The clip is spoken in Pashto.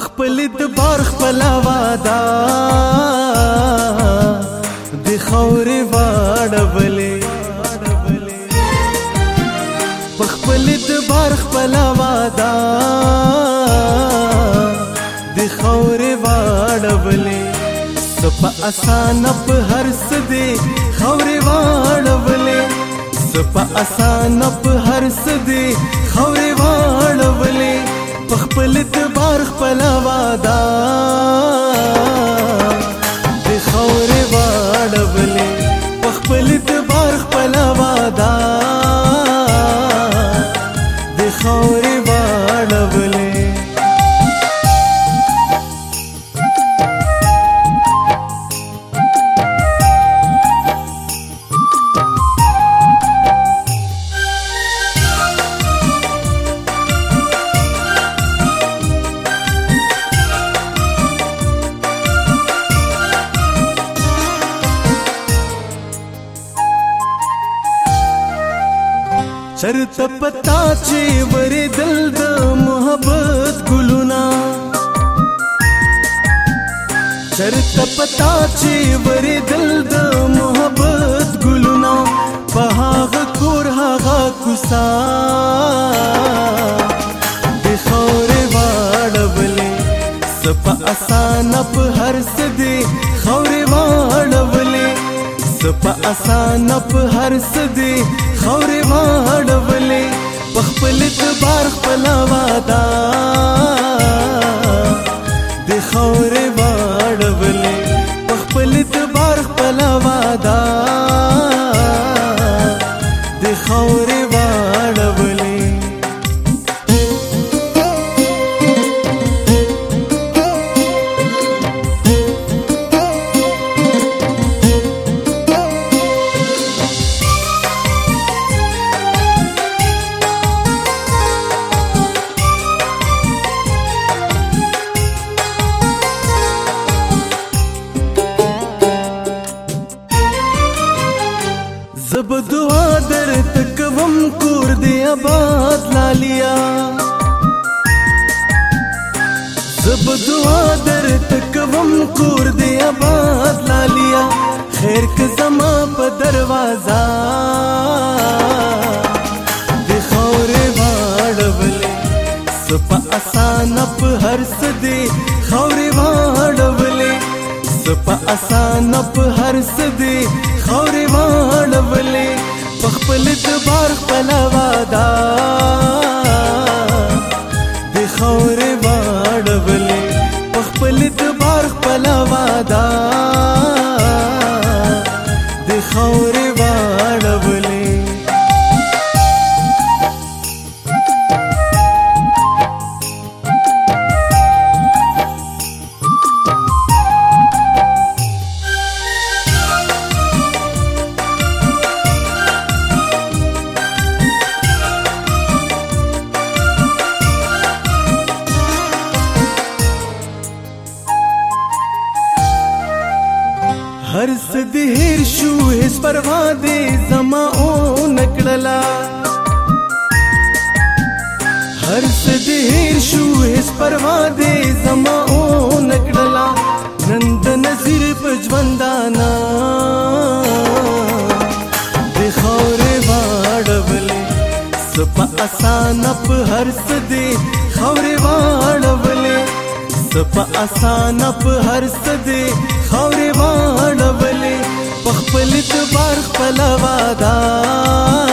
پخپل د بار خپل وادا د خور واړولې پخپل د بار خپل وادا د خور واړولې سپ آسان په هر سدي خور واړولې سپ آسان په هر سدي خور واړولې پخپل د خپل وادا د خورې واړبلې خپل اعتبار خپل وادا د خورې واړبلې چرته پتا چې ورې دل د محبت ګلونا چرته پتا چې ورې دل د محبت ګلونا په هغه کور هغه کوسا د خورې واړولې سپ آسان په هر سدي خورې واړولې زپا اسان په هر سدي خورې ما هډولې پخپل اعتبار خپل وادا د خورې واړولې پخپل اعتبار خپل وادا د خورې آباد لالیا زب دعا در تکوم کور دی آباد لالیا خیر که زما په دروازه د خاورې واړولې سپ آسان په هر څه دی خاورې واړولې سپ آسان په هر څه دی خاورې واړولې خپل د بار خپل وادا د خور واړولې خپل د بار خپل وادا دې هیر شو هیڅ پروا دې زما او نکړلا هر څه دې هیر شو هیڅ پروا دې زما او نکړلا نند نظر په ژوندانا د خورې واړولې سپا آسان په هر څه دې خورې واړولې سپا آسان په هر څه دې خورې واړولې خپل اعتبار خپل وعده